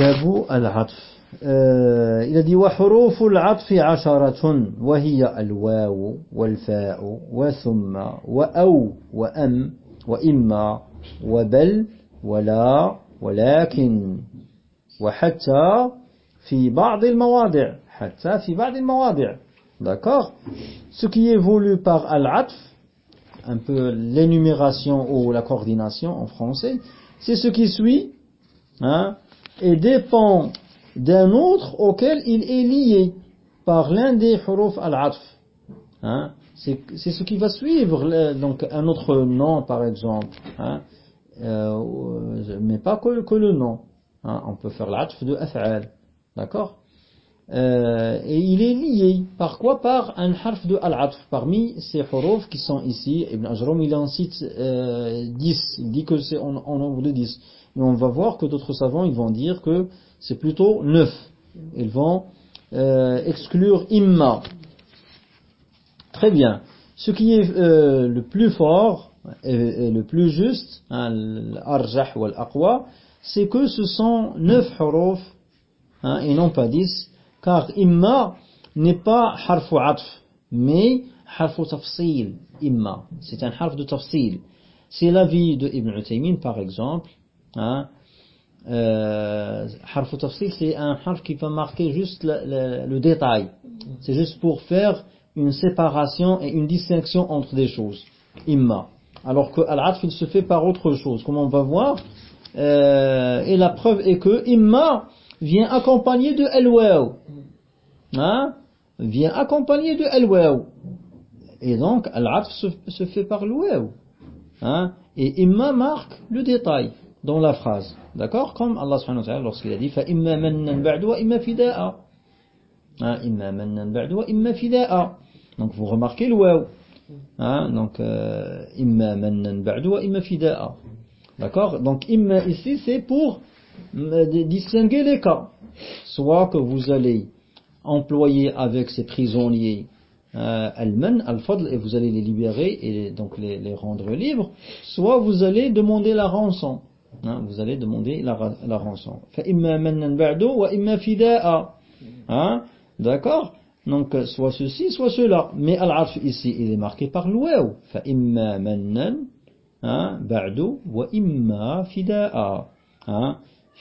باب العطف. آه إذا دي وحروف العطف عشرة وهي الواو والفاء وثم وأو وأم وإما وبل ولا ولكن. وحتى في بعض المواضع حتى في بعض المواضع. D'accord? Ce qui voulu par al-atf un peu l'énumération ou la coordination en français c'est ce qui suit hein, et dépend d'un autre auquel il est lié par l'un des huruf al-atf. Hein? C'est ce qui va suivre, donc un autre nom par exemple, hein? euh, mais pas que, que le nom. Hein? On peut faire l'atf de af'al, d'accord? Euh, Et il est lié, par quoi Par un harf de al-atf, parmi ces huruf qui sont ici. Ibn Ajram il en cite euh, 10, il dit que c'est en, nombre de 10. Mais on va voir que d'autres savants ils vont dire que c'est plutôt neuf. Ils vont euh, exclure imma. Très bien. Ce qui est euh, le plus fort et, le plus juste, hein, l'arjah ou l'aqwa, c'est que ce sont neuf huruf hein, et non pas dix, car imma n'est pas harfu atf, mais harfu tafsil, imma. C'est un harf de tafsil. C'est l'avis de Ibn Uthaymin par exemple, hein, euh, harf tafsil, c'est un harf qui va marquer juste le, détail. C'est juste pour faire une séparation et une distinction entre des choses. Imma. Alors que al-atf, il se fait par autre chose, comme on va voir. Euh, et la preuve est que imma vient accompagné de al Hein? vient accompagné de al-waw. Et donc, al se, fait par le hein, et imma marque le détail dans la phrase. D'accord? Comme Allah subhanahu wa ta'ala lorsqu'il a dit fa imma mannan ba'du wa imma fida'a. Hein? Imma mannan ba'du imma fida'a. Donc vous remarquez le waw. Hein? Donc euh, imma mannan ba'du wa imma fida'a. D'accord? Donc imma ici c'est pour euh, distinguer les cas. Soit que vous allez employer avec ces prisonniers euh, al-man, al-fadl, et vous allez les libérer et donc les, les rendre libres, soit vous allez demander la rançon. Hein, vous allez demander la, la rançon. Hein, D'accord Donc, soit ceci, soit cela. Mais al-atf ici, il est marqué par l'ouaw. فَإِمَّا مَنًّا بَعْدُ وَإِمَّا فِدَاءً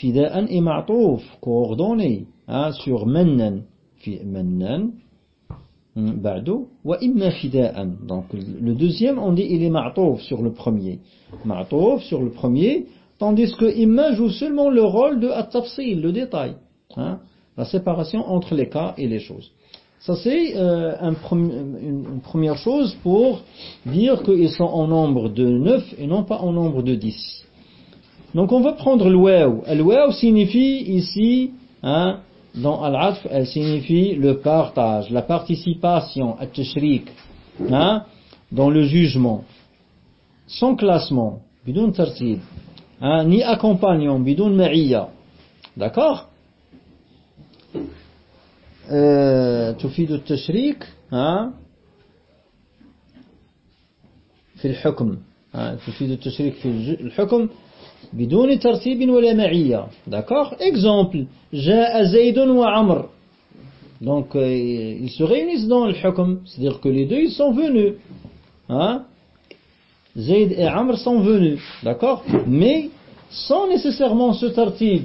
فِدَاءً est ma'touf, coordonné hein, sur مَنًّا مَنًّا ba'du wa imma fida'an. Donc le deuxième on dit il est ma'touf sur le premier. Ma'touf sur le premier Tandis que imma joue seulement le rôle de at-tafsil, le détail. Hein, la séparation entre les cas et les choses. Ça c'est euh, un une, une, première chose pour dire qu'ils sont en nombre de 9 et non pas en nombre de 10. Donc on va prendre l'ouaw. L'ouaw signifie ici, hein, dans al-atf, elle signifie le partage, la participation, at-tashrik, hein, dans le jugement. Sans classement, bidon tartib hein, ni accompagnant, bidoun ma'iyya. D'accord تفيد التشريك ها في الحكم ها تفيد التشريك في الحكم بدون ترتيب ولا معية d'accord exemple جاء زيد وعمر donc euh, ils se réunissent dans le hukm c'est-à-dire que les deux ils sont venus hein Zayd et Amr sont venus, d'accord Mais sans nécessairement ce tartib,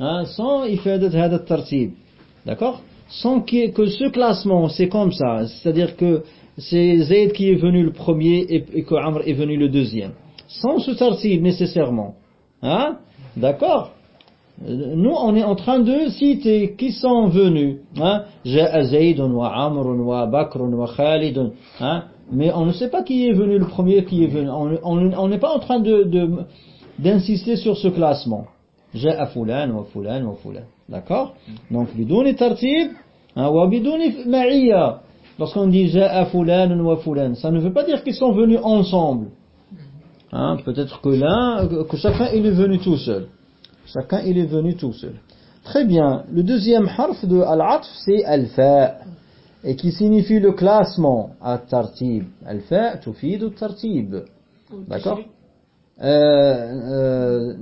hein, sans ifadat hadat tartib, d'accord Sans que, que, ce classement, c'est comme ça, c'est-à-dire que c'est Zayd qui est venu le premier et, et, que Amr est venu le deuxième. Sans ce tartib nécessairement, hein? D'accord nous, on est en train de citer qui sont venus. Hein? Wa Amr wa Bakr wa Khalid. Hein? Mais on ne sait pas qui est venu le premier, qui est venu. On n'est pas en train d'insister sur ce classement. Wa fulan wa fulan. D'accord? Donc, wa bidouni ma'iyya. Lorsqu'on dit fulan wa fulan, ça ne veut pas dire qu'ils sont venus ensemble. Hein? Peut-être que l'un, que chacun il est venu tout seul. Chacun il est venu tout seul. Très bien. Le deuxième harf de al-atf, c'est al-fa' et qui signifie le classement at-tartib. Al-fa' tufidu at-tartib. D'accord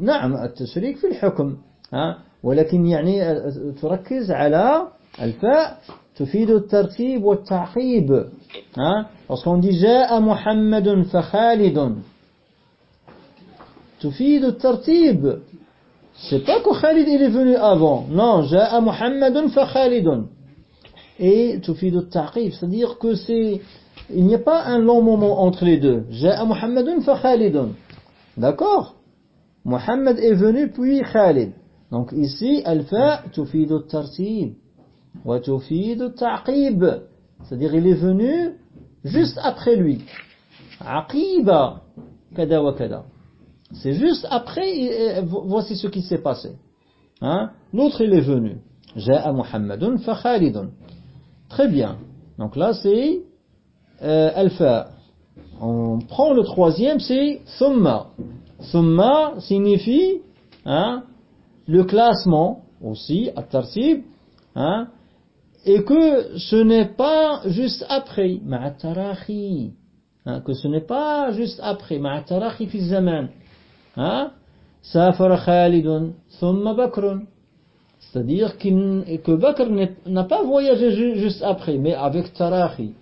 نعم التشريك في الحكم ولكن يعني تركز على الفاء تفيد الترتيب والتعقيب ها lorsqu'on dit جاء محمد فخالد تفيد الترتيب c'est pas que Khalid il est venu avant non جاء محمد فخالد et تفيد التعقيب c'est-à-dire que c'est il n'y a pas un long moment entre les deux جاء محمد فخالد d'accord Muhammad est venu puis Khalid donc ici الفاء تفيد الترتيب وتفيد التعقيب c'est-à-dire il est venu juste après lui عقيبة كذا وكذا c'est juste après, voici ce qui s'est passé. Hein? L'autre, il est venu. Ja'a Muhammadun fa Khalidun. Très bien. Donc là, c'est euh, alpha. On prend le troisième, c'est summa. Summa signifie hein, le classement aussi, à tarsib, hein, et que ce n'est pas juste après, ma'atarahi, hein, que ce n'est pas juste après, fi zaman hein? Khalidun Bakrun. C'est-à-dire que Bakr n'a pas voyagé juste après mais avec tarahi.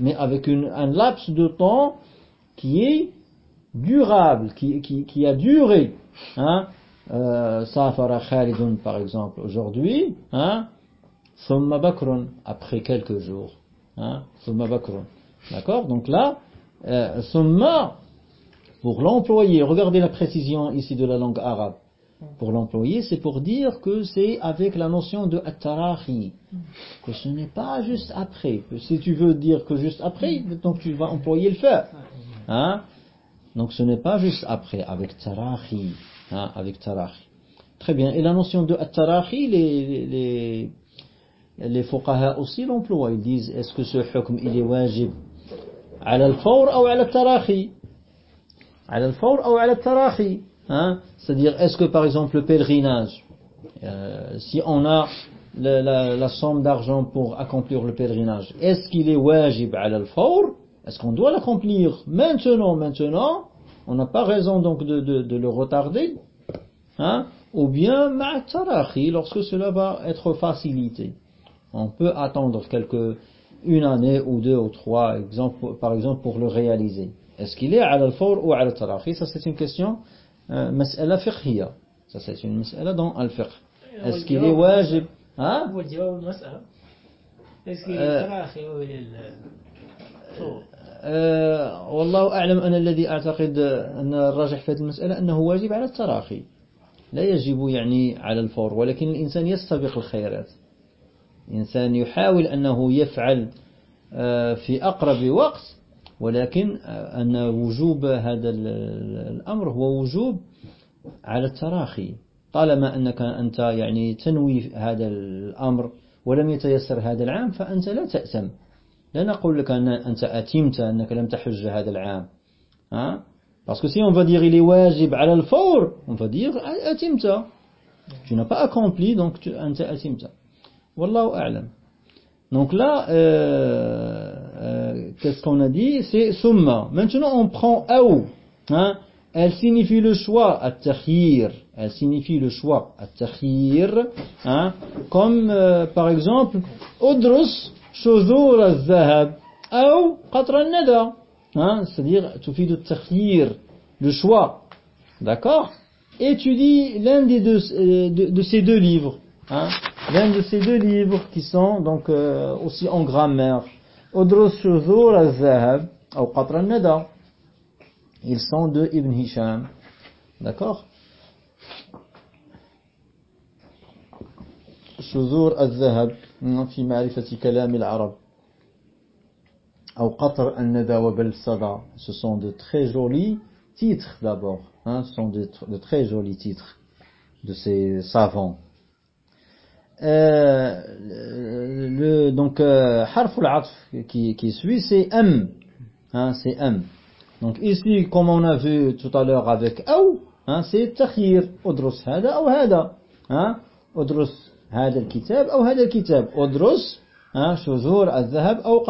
Mais avec un laps de temps qui est durable qui, qui, a duré. Hein? Euh, Safara Khalidun par exemple aujourd'hui hein? Thumma bakrun, après quelques jours. Hein, Thumma bakrun. D'accord? Donc là, euh, pour l'employer, regardez la précision ici de la langue arabe. Pour l'employer, c'est pour dire que c'est avec la notion de atarahi, que ce n'est pas juste après. Si tu veux dire que juste après, donc tu vas employer le feu. Hein? Donc ce n'est pas juste après, avec tarahi. Hein? Avec tarahi. Très bien. Et la notion de atarahi, les, les, les fuqaha aussi l'emploient. Ils disent, est-ce que ce hukm, il est wajib? Ala al-fawr ou ala tarahi على الفور أو على التراخي hein c'est-à-dire est-ce que par exemple le pèlerinage euh, si on a la, la, la somme d'argent pour accomplir le pèlerinage est-ce qu'il est wajib على الفور est-ce qu'on doit l'accomplir maintenant maintenant on n'a pas raison donc de, de, de le retarder hein ou bien مع التراخي lorsque cela va être facilité On peut attendre quelques, une année ou deux ou trois, exemple, par exemple, pour le réaliser. Est-ce qu'il est à al-fawr ou à al-tarahi Ça, c'est une question, euh, mas'ala fiqhiyya. Ça, c'est une mas'ala dans al-fiqh. Est-ce qu'il est wajib? ها؟ هو الجواب المسألة est-ce qu'il est tarahi ou أه والله أعلم أنا الذي أعتقد أن الراجح في هذه المسألة أنه واجب على التراخي لا يجب يعني على الفور ولكن الإنسان يستبق الخيرات إنسان يحاول أنه يفعل في أقرب وقت ولكن أن وجوب هذا الأمر هو وجوب على التراخي. طالما أنك أنت يعني تنوي هذا الأمر ولم يتيسر هذا العام فأنت لا تأتم لا نقول لك أن أنت أتمت أنك لم تحج هذا العام ها؟ Parce que si on va dire il est wajib على الفور on va dire أتمت. Tu n'as pas accompli donc tu, أنت أتمت. Wallahu a'lam. Donc là, euh, euh, qu'est-ce qu'on a dit C'est summa. Maintenant, on prend aou. Hein Elle signifie le choix, at-takhir. Elle signifie le choix, at-takhir. Hein Comme, euh, par exemple, udrus shuzur al-zahab. Ou qatra al-nada. Hein C'est-à-dire, tu de takhir, le choix. D'accord? Étudie l'un des deux, de, de ces deux livres. Hein l'un de ces deux livres qui sont donc euh, aussi en grammaire. Udrus Shuzur al-Zahab ou Qatra al-Nada. Ils sont de Ibn Hisham. D'accord شذور الذهب في معرفة كلام العرب أو قطر الندى وبل الصدى ce sont de très jolis titres d'abord hein, ce sont de, de très jolis titres de ces savants Euh, le, donc euh, harf euh, qui, qui suit c'est m hein, c'est m donc ici comme on a vu tout à l'heure avec ou hein, c'est takhir. Odros hada ou hada. Hein odros hada le kitab ou hada le kitab odros hein, shuzur al-zahab ou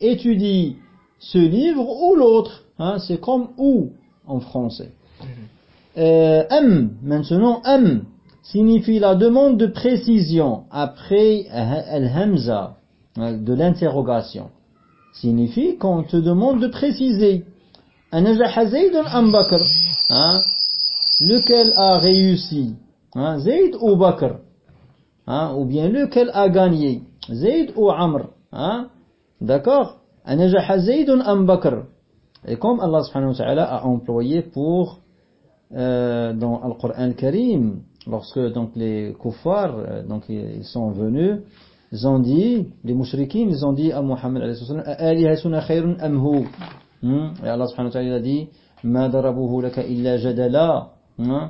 étudie ce livre ou l'autre. Hein, c'est comme ou en français. Mm-hmm. Euh, m maintenant m signifie la demande de précision après al-hamza, de l'interrogation. Signifie qu'on te demande de préciser. Hein, Lequel a réussi hein, Zayd ou Bakr hein, Ou bien lequel a gagné Zayd ou Amr hein, D'accord? Et comme Allah subhanahu wa ta'ala a employé pour euh, dans le Coran Karim lorsque donc les kuffars euh, donc ils sont venus ils ont dit les mushrikines ils ont dit à Muhammad alayhi hmm? et Allah subhanahu wa ta'ala dit ma darabuhu hmm?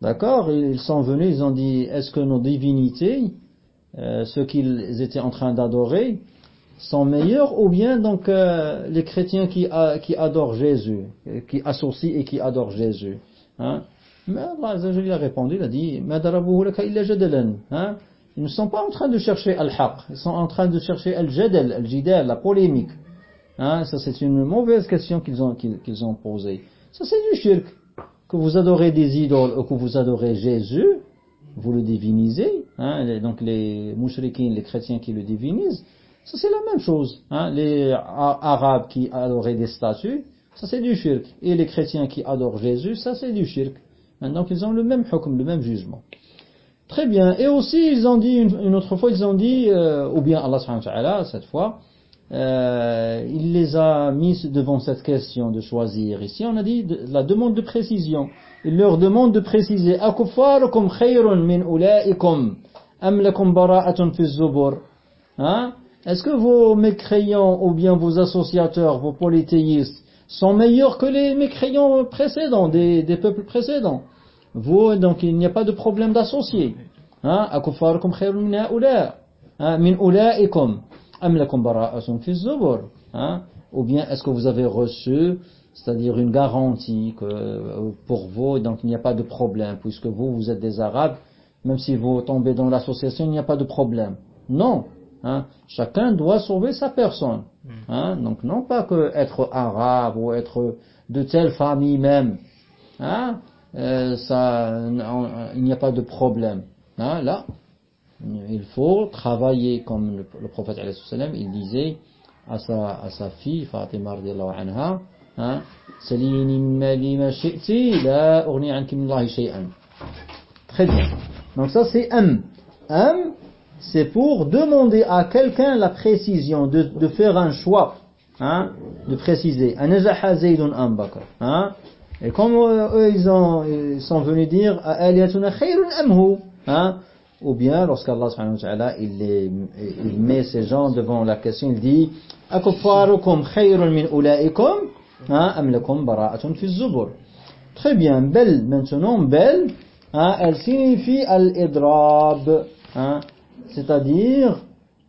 d'accord? Ils sont venus ils ont dit est-ce que nos divinités euh, ceux qu'ils étaient en train d'adorer sont meilleurs ou bien donc euh, les chrétiens qui, a, qui adorent Jésus qui associent et qui adorent Jésus hein? Mais Allah a répondu, il a dit, hein? Ils ne sont pas en train de chercher al-haq, ils sont en train de chercher al-jadal, al-jidal, la polémique. Hein? Ça c'est une mauvaise question qu'ils ont, qu'ils ont posée. Ça c'est du shirk. Que vous adorez des idoles ou que vous adorez Jésus, vous le divinisez. Hein? Donc les mouchriquins, les chrétiens qui le divinisent, ça c'est la même chose. Hein? Les arabes qui adoraient des statues, ça c'est du shirk. Et les chrétiens qui adorent Jésus, ça c'est du shirk. Donc ils ont le même hukm, le même jugement. Très bien. Et aussi, ils ont dit, une, autre fois, ils ont dit, euh, ou bien Allah subhanahu wa ta'ala, cette fois, euh, il les a mis devant cette question de choisir. Ici, on a dit de, la demande de précision. Il leur demande de préciser, أَكُفَّارُكُمْ خَيْرٌ مِنْ أُولَئِكُمْ أَمْ لَكُمْ بَرَاءَةٌ فِي الزُّبُرِ hein? Est-ce que vos mécréants ou bien vos associateurs, vos polythéistes, sont meilleurs que les mécréants précédents, des, des peuples précédents Vous, donc il n'y a pas de problème d'associer. Hein? Hein? Ou bien est-ce que vous avez reçu, c'est-à-dire une garantie que euh, pour vous, donc il n'y a pas de problème, puisque vous, vous êtes des Arabes, même si vous tombez dans l'association, il n'y a pas de problème. Non. Hein? Chacun doit sauver sa personne. Hein? Donc non pas que être arabe ou être de telle famille même. Hein? Euh, ça, il n'y a pas de problème. Hein, là, il faut travailler comme le, le prophète il disait à sa, à sa fille Fatima anha hein, Très bien. Donc ça c'est am. Am, c'est pour demander à quelqu'un la précision, de, de faire un choix, hein, de préciser. Et comme euh, eux, ils, ont, sont venus dire « Aliyatuna khayrun amhu hein? » Ou bien, lorsqu'Allah il, il met ces gens devant la question, il dit « Akuffarukum khayrun min ulaikum hein, am lakum bara'atun fi zubur » Très bien, belle, maintenant, belle, hein, elle signifie al-idrab, hein, c'est-à-dire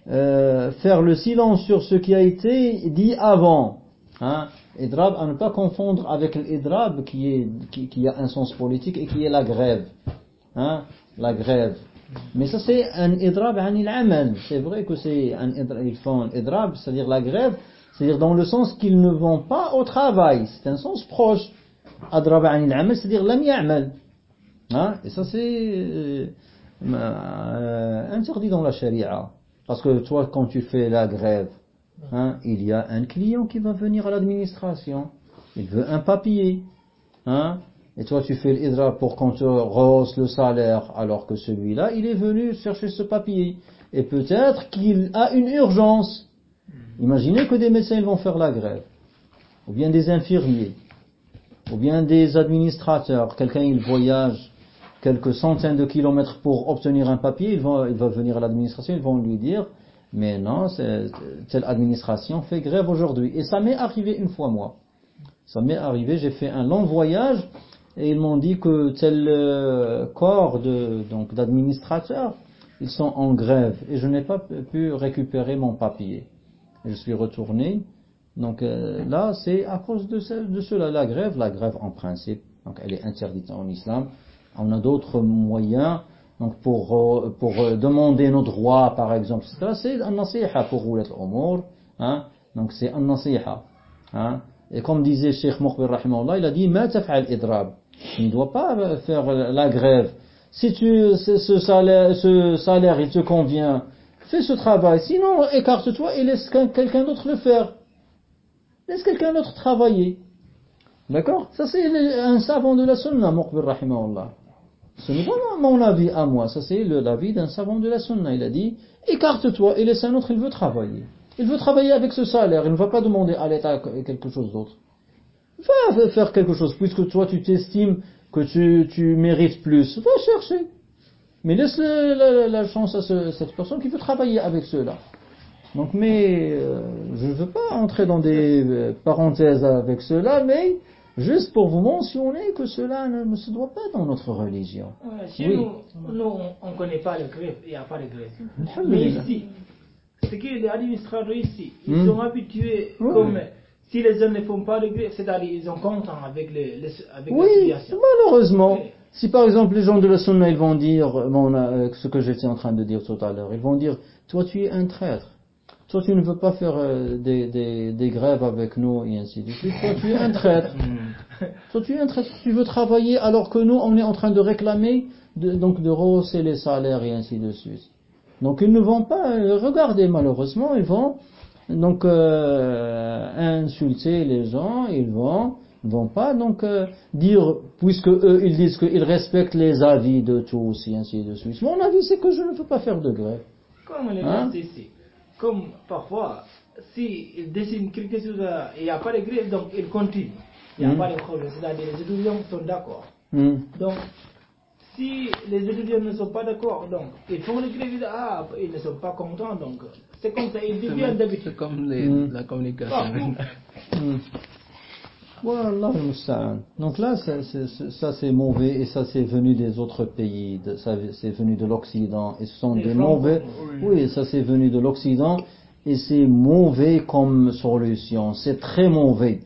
euh, faire le silence sur ce qui a été dit avant. Hein, Idrab, à ne pas confondre avec l'idrab qui, qui, qui, a un sens politique et qui est la grève. Hein? La grève. Mais ça c'est un idrab amal. C'est vrai que c'est un ils font un idrab, c'est-à-dire la grève, c'est-à-dire dans le sens qu'ils ne vont pas au travail. C'est un sens proche. Adrab amal, c'est-à-dire lam ya'mal. Hein? Et ça c'est euh, euh, interdit dans la charia. Parce que toi, quand tu fais la grève, Hein, il y a un client qui va venir à l'administration. Il veut un papier. Hein, et toi, tu fais l'idra pour qu'on te rehausse le salaire, alors que celui-là, il est venu chercher ce papier. Et peut-être qu'il a une urgence. Imaginez que des médecins vont faire la grève. Ou bien des infirmiers. Ou bien des administrateurs. Quelqu'un, il voyage quelques centaines de kilomètres pour obtenir un papier. Il va, il va venir à l'administration, ils vont lui dire, mais non, telle administration fait grève aujourd'hui. Et ça m'est arrivé une fois, moi. Ça m'est arrivé, j'ai fait un long voyage et ils m'ont dit que tel euh, corps de, donc d'administrateurs, ils sont en grève et je n'ai pas pu récupérer mon papier. je suis retourné. Donc euh, là, c'est à cause de, de cela, la grève, la grève en principe, donc elle est interdite en islam. On a d'autres moyens donc pour, euh, pour euh, demander nos droits, par exemple, c'est un nasiha pour rouler l'umur. Hein? Donc c'est un nasiha. Hein? Et comme disait Sheikh Mukhbir Rahimahullah, il a dit, idrab. Il ne doit pas faire la grève. Si tu, ce, salaire, ce salaire, il te convient, fais ce travail. Sinon, écarte-toi et laisse quel- quelqu'un d'autre le faire. Laisse quelqu'un d'autre travailler. D'accord? Ça, c'est un savant de la sunna, Muqbil rahimahullah. Ce n'est pas mon avis à moi, ça c'est l'avis d'un savant de la sunna. Il a dit, écarte-toi et laisse un autre, il veut travailler. Il veut travailler avec ce salaire, il ne va pas demander à l'État quelque chose d'autre. Va faire quelque chose, puisque toi tu t'estimes que tu, mérites plus. Va chercher. Mais laisse la, chance à ce- cette personne qui veut travailler avec cela. Donc, mais euh, je ne veux pas entrer dans des euh, parenthèses avec cela, mais juste pour vous mentionner que cela ne, ne se doit pas dans notre religion. Ouais, chez Oui. nous, nous, on ne connaît pas le greffe, il n'y a pas de greffe. Mais ici, c'est que les administrateurs ici, ils Hmm. sont habitués Oui. comme si les gens ne font pas de greffe, c'est-à-dire ils sont contents avec, les, les- avec la Oui, situation. malheureusement. Si par exemple les gens de la sunna ils vont dire, bon, euh, ce que j'étais en train de dire tout à l'heure, ils vont dire, toi tu es un traître. Toi tu ne veux pas faire euh, des, des, des grèves avec nous et ainsi de suite. Toi tu es un traître. Toi tu es un traître. Tu veux travailler alors que nous on est en train de réclamer de, donc de rehausser les salaires et ainsi de suite. Donc ils ne vont pas euh, regarder malheureusement, ils vont donc euh, insulter les gens, ils vont vont pas donc euh, dire puisque eux ils disent qu'ils respectent les avis de tous et ainsi de suite. Mon avis c'est que je ne veux pas faire de grève. Comme les Hein? Comme parfois, s'ils dessinent quelque chose, euh, il n'y a pas de greffe, donc ils continuent. Il n'y a Hmm. pas de problème, c'est-à-dire les étudiants sont d'accord. Hmm. Donc, si les étudiants ne sont pas d'accord, donc ils font le grève, ah, ils ne sont pas contents, donc c'est comme ça, ils deviennent d'habitude. C'est comme les- Mm. la communication. Ah, Hmm. Donc là, ça, c'est- c'est- ça c'est mauvais et ça c'est venu des autres pays, de- ça c'est venu de l'Occident et ce sont Des mauvais. Oui, ça c'est venu de l'Occident et c'est mauvais comme solution, c'est très mauvais.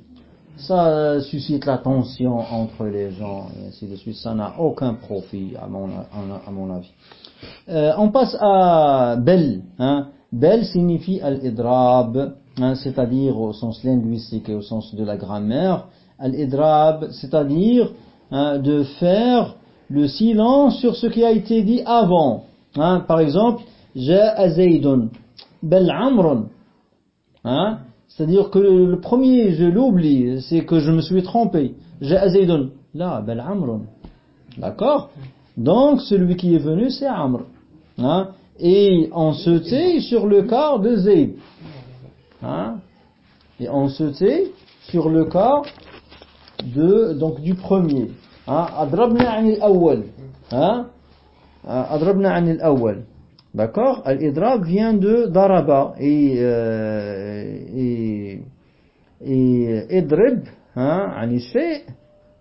Ça euh, suscite la tension entre les gens et ainsi de suite. Ça n'a aucun profit à mon, à- mon avis. Euh, on passe à bel. Hein. Bel signifie al-idrab, c'est-à-dire au sens linguistique et au sens de la grammaire. Al-idrab, c'est-à-dire hein, de faire le silence sur ce qui a été dit avant. Hein. Par exemple, Ja'a Zaydun, bel amrun. Hein C'est-à-dire que le, premier, je l'oublie, c'est que je me suis trompé. Ja'a Zaydun. Là, bel amrun. D'accord? Donc, celui qui est venu, c'est Amr. Hein Et on se tait sur le cas de Zayd. Hein? Et on se tait sur le cas de, donc, du premier. Hein? Adrabna anil awwal. Hein? Adrabna anil awwal. D'accord? Al-idrab vient de daraba et, euh, et, et idrib,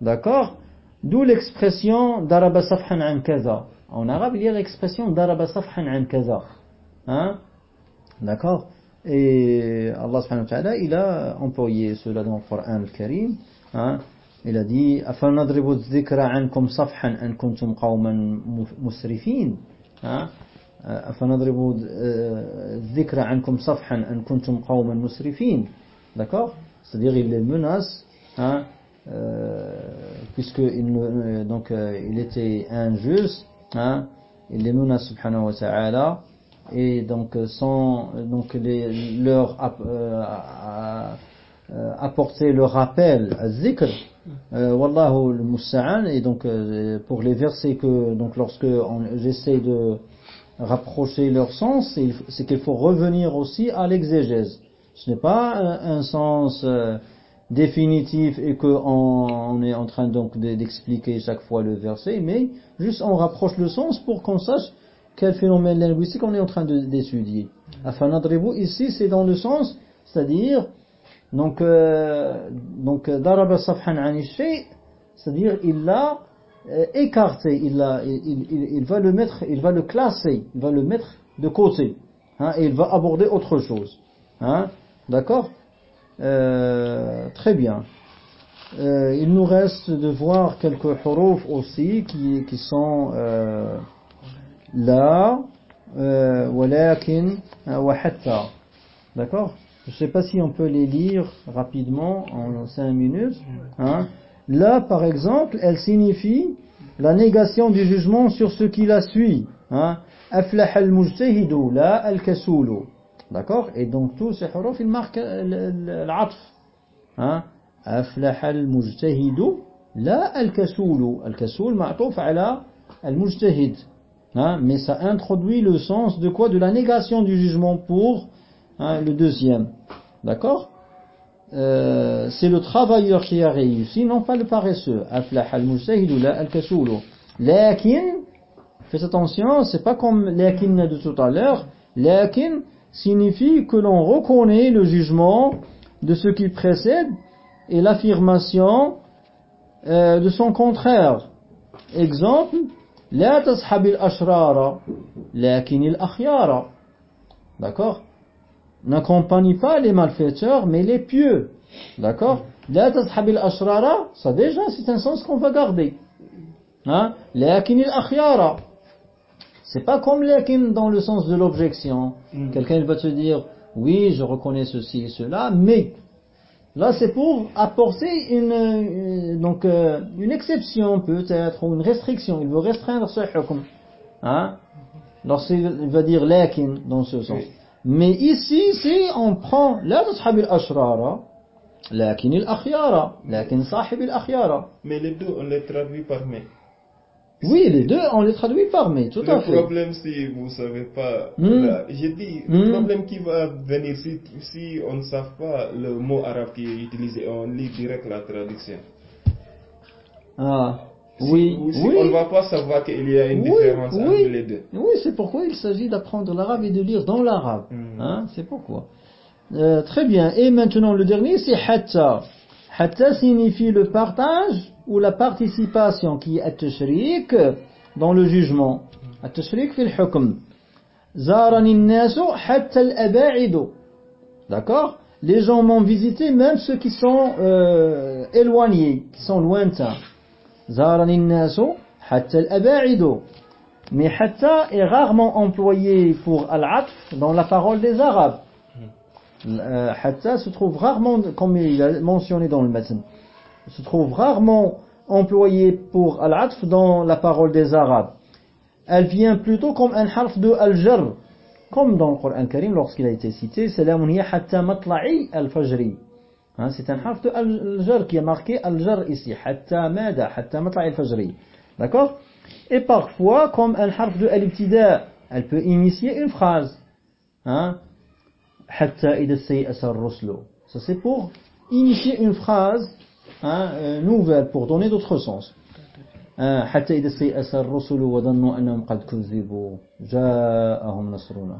d'accord? D'où l'expression daraba safhan an kaza. En arabe, il y a l'expression daraba safhan an kaza. D'accord? Et Allah subhanahu wa ta'ala, il a employé cela dans le Coran al-Karim. Il a dit أَفَنَضْرِبُ الذِّكْرَ عَنْكُمْ صَفْحًا أَنْ كُنْتُمْ قَوْمًا مُسْرِفِينَ hein أَفَنَضْرِبُ الذِّكْرَ عَنْكُمْ صَفْحًا أَنْ قَوْمًا مُسْرِفِينَ D'accord C'est-à-dire il les menace euh, puisqu'il euh, il était injuste hein, il les menace subhanahu wa ta'ala et donc euh, sans donc les, leur euh, euh, apporter le rappel à zikr euh, wallahu le musta'an et donc euh, pour les versets que donc lorsque j'essaie de rapprocher leur sens c'est qu'il faut revenir aussi à l'exégèse. Ce n'est pas un, un sens euh, définitif et que on, est en train donc de- d'expliquer chaque fois le verset mais juste on rapproche le sens pour qu'on sache quel phénomène linguistique on est en train d'étudier? Afanadribu ici c'est dans le sens, c'est-à-dire donc euh, donc shay, c'est-à-dire il l'a euh, écarté, il, l'a- il, il, va le mettre, il va le classer, il va le mettre de côté, hein, et il va aborder autre chose, hein, d'accord? Euh, Très bien. Euh, il nous reste de voir quelques huruf aussi qui, qui sont là, euh, walakin, euh, wa hatta. D'accord? Je ne sais pas si on peut les lire rapidement en 5 minutes. Hein. Là, par exemple, elle signifie la négation du jugement sur ce qui la suit. Hein. Aflah al-mujtahidu, la al-kasulu. D'accord? Et donc tous ces huruf, ils marquent l'atf. Hein. Aflah al-mujtahidu, la al-kasulu. Al-kasul ma'touf ala al-mujtahid. Hein. Mais ça introduit le sens de quoi? De la négation du jugement pour hein, le deuxième. D'accord? Euh, c'est le travailleur qui a réussi, non pas le paresseux. Lakin, faites attention, c'est pas comme lakin de tout à l'heure. Lakin signifie que l'on reconnaît le jugement de ce qui précède et l'affirmation euh, de son contraire. Exemple, la tashabil ashrara, lakin il D'accord? N'accompagne pas les malfaiteurs, mais les pieux. D'accord? La tashabil ashrara, ça déjà, c'est un sens qu'on va garder. Hein? Lakin al C'est pas comme lakin dans le sens de l'objection. Mm. Quelqu'un va te dire, oui, je reconnais ceci et cela, mais Là, c'est pour apporter euh, une, exception peut-être, ou une restriction. Il veut restreindre ce hukm. Hein? Lorsqu'il va dire lakin dans ce sens. Mais ici, si on prend la tashab al-ashrara, lakin al-akhyara, lakin sahib al-akhyara. Mais les deux, on les traduit par mais. Oui, les deux, on les traduit par mais, tout à fait. Le problème, si vous savez pas, hmm. j'ai dit, le hmm. problème qui va venir, si, si on ne sait pas le mot arabe qui est utilisé, on lit direct la traduction. Ah, oui, oui. On ne va pas savoir qu'il y a une différence entre les deux. Oui, c'est pourquoi il s'agit d'apprendre l'arabe et de lire dans l'arabe. Hmm. Hein, c'est pourquoi. Euh, très bien. Et maintenant, le dernier, c'est hatta. Hatta signifie le partage ou la participation qui est at-tashriq dans le jugement. At-tashriq fil hukm. Zarani nasu hatta al-aba'idu. D'accord? Les gens m'ont visité, même ceux qui sont euh, éloignés, qui sont lointains. Zarani nasu hatta al-aba'idu. Mais hatta est rarement employé pour al-atf dans la parole des Arabes. Euh, hatta se trouve rarement, comme il a mentionné dans le matin se trouve rarement employé pour al-atf dans la parole des arabes elle vient plutôt comme un harf de al-jar comme dans le Coran Karim lorsqu'il a été cité salamun hatta matla'i al-fajri Hein, c'est un harf de al-jar qui a marqué al-jar ici. Hatta mada, hatta matla'i al-fajri. D'accord? Et parfois, comme un harf de al-ibtida, elle peut initier une phrase. Hein Hatta ida ruslu Ça c'est pour initier une phrase hein, euh, nouvelle, pour donner d'autres sens. حتى إذا سيأس الرسل وظنوا أنهم قد كذبوا جاءهم نصرنا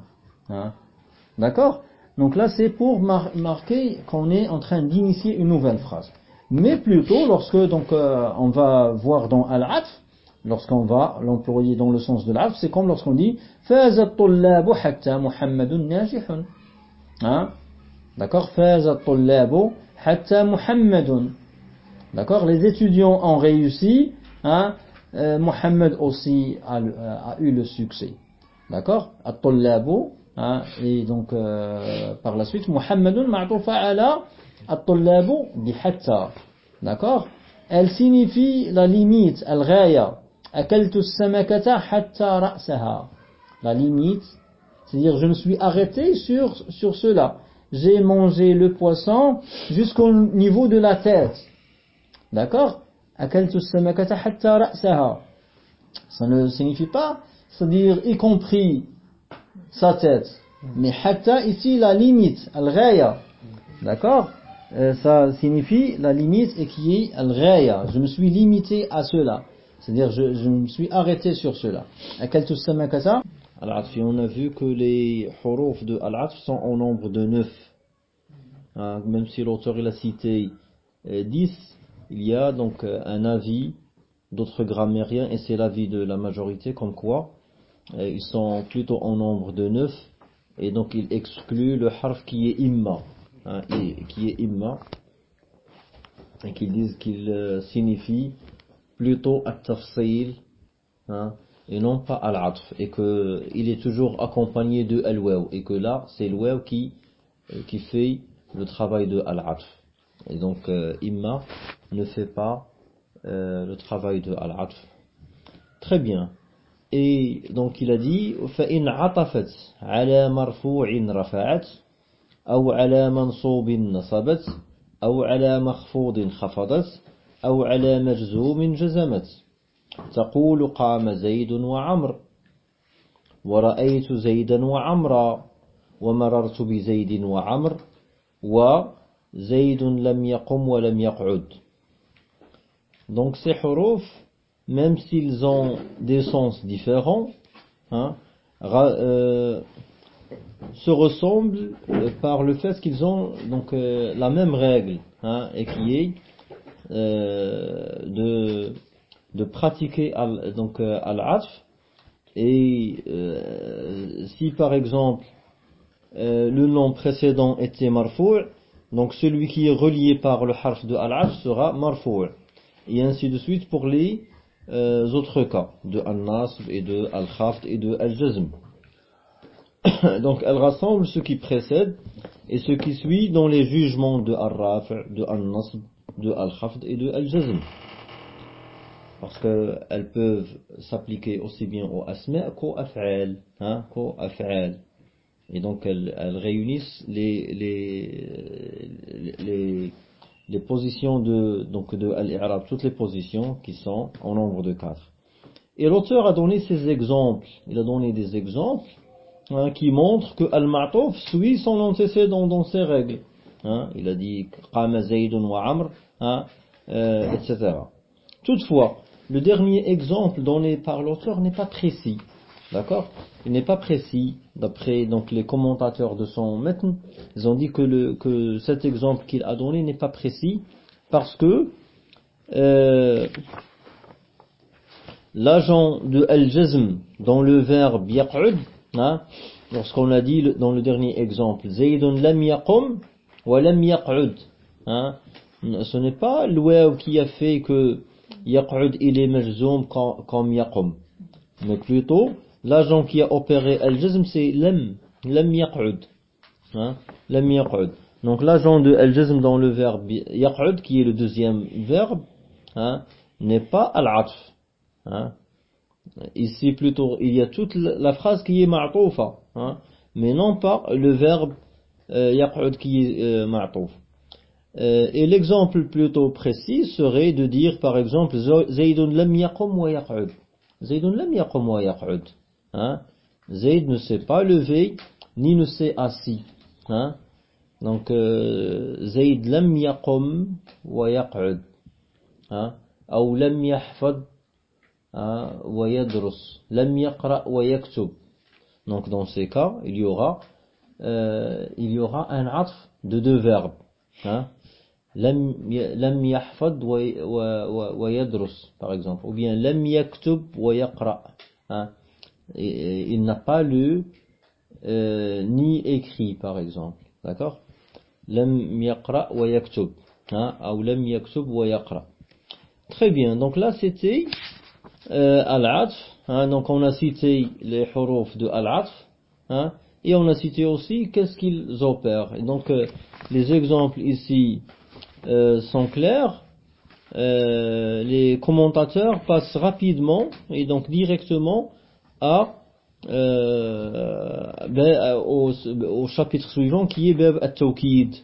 D'accord donc là, c'est pour marquer qu'on est en train d'initier une nouvelle phrase. Mais plutôt, lorsque donc euh, on va voir dans al-atf, lorsqu'on va l'employer dans le sens de l'atf, c'est comme lorsqu'on dit فاز الطلاب حتى محمد ناجح. Hein? D'accord فاز الطلاب حتى محمد. D'accord? Les étudiants ont réussi, hein, euh, Mohamed aussi euh, a, eu le succès. D'accord? At-Tullabu, hein, et donc euh, par la suite, Mohamedun ma'tufa ala At-Tullabu bi hatta. D'accord? Elle signifie la limite, al-ghaya. Akaltu samakata hatta ra'saha. La limite, c'est-à-dire je me suis arrêté sur cela. J'ai mangé le poisson jusqu'au niveau de la tête. D'accord. Ça ne signifie pas, c'est-à-dire y compris sa tête. Mais hatta ici la limite, al-ghaya. D'accord euh, Ça signifie la limite et qui est al-ghaya. Je me suis limité à cela. C'est-à-dire je, me suis arrêté sur cela. Al-Atfi, on a vu que les huruf de Al-Atf sont au nombre de 9. Hein, même si l'auteur il a cité 10, euh, il y a donc euh, un avis d'autres grammairiens et c'est l'avis de la majorité comme quoi ils sont plutôt en nombre de 9 et donc il exclut le harf qui est imma hein, et, qui est imma et qu'ils disent qu'il euh, signifie plutôt at-tafsil hein, et non pas al-atf et que il est toujours accompagné de al-waw et que là c'est le qui euh, qui fait le travail de al-atf et donc euh, imma ne fait pas le travail de al-atf. Très bien. Et donc il a dit فإن عطفت على مرفوع رفعت أو على منصوب نصبت أو على مخفوض خفضت أو على مجزوم جزمت تقول قام زيد وعمر ورأيت زيدا وعمرا ومررت بزيد وعمر Zaydun lam yaqum wa lam. Donc ces huruf, même s'ils ont des sens différents, hein, euh, se ressemblent euh, par le fait qu'ils ont donc euh, la même règle, hein, et qui est de, de pratiquer al, donc. Et si par exemple le nom précédent était marfou', donc celui qui est relié par le harf de al-atf sera marfou' et ainsi de suite pour les euh, autres cas de al-nasb et de al-khaft et de al-jazm. Donc elle rassemble ce qui précède et ce qui suit dans les jugements de al-raf', de al-nasb, de al-khaft et de al-jazm. Parce qu'elles peuvent s'appliquer aussi bien au asma qu'au af'al, hein, af'al. Et donc elles, réunissent les, les, les positions de, de al toutes les positions qui sont en nombre de quatre. Et l'auteur a donné ces exemples. Il a donné des exemples hein, qui montrent que al-ma'touf suit son antécédent dans ses règles. Hein. Il a dit qama zaydun wa amr, hein, euh, etc. Toutefois, le dernier exemple donné par l'auteur n'est pas précis. D'accord? Il n'est pas précis, d'après donc les commentateurs de son maître, ils ont dit que, le, que cet exemple qu'il a donné n'est pas précis parce que euh, l'agent de al-jazm dans le verbe yaq'ud, hein, lorsqu'on a dit dans le dernier exemple, Zaydun lam yaqum wa yaq'ud, hein, ce n'est pas le qui a fait que yaq'ud il est majzoum comme yaqum, mais plutôt L'agent qui a opéré al-jazm, c'est lam, lam yaq'ud. Hein? Yaq'ud. Donc l'agent de al-jazm dans le verbe yaq'ud, qui est le deuxième verbe, hein, n'est pas al-atf. Hein? Ici plutôt, il y a toute la phrase qui est ma'toufa, hein, mais non pas le verbe euh, yaq'ud qui est euh, ma'touf. Euh, et l'exemple plutôt précis serait de dire par exemple Zaydun lam yaqum wa yaq'ud. Zaydun lam yaqum wa yaq'ud. Hein? Zayd ne s'est pas levé, ni ne s'est assis. Hein? Donc, euh, Zayd lam yaqum wa yaq'ud. Hein? Ou lam yahfad wa yadrus. Lam yaqra wa yaktub. Donc, dans ces cas, il y aura, euh, il y aura un atf de deux verbes. Hein? لم يحفظ ويدرس par exemple ou bien لم يكتب ويقرأ hein? Il n'a pas lu euh, ni écrit par exemple. D'accord? Lam yaqra wa yaktub. Hein, ou lam yaktub wa yaqra. Très bien. Donc là c'était euh, al-atf. Hein, donc on a cité les huruf de al-atf. Hein, et on a cité aussi qu'est-ce qu'ils opèrent. Et donc euh, les exemples ici euh, sont clairs. Euh, les commentateurs passent rapidement et donc directement à euh, ben, au, au, chapitre suivant qui est Bab at-Tawkid.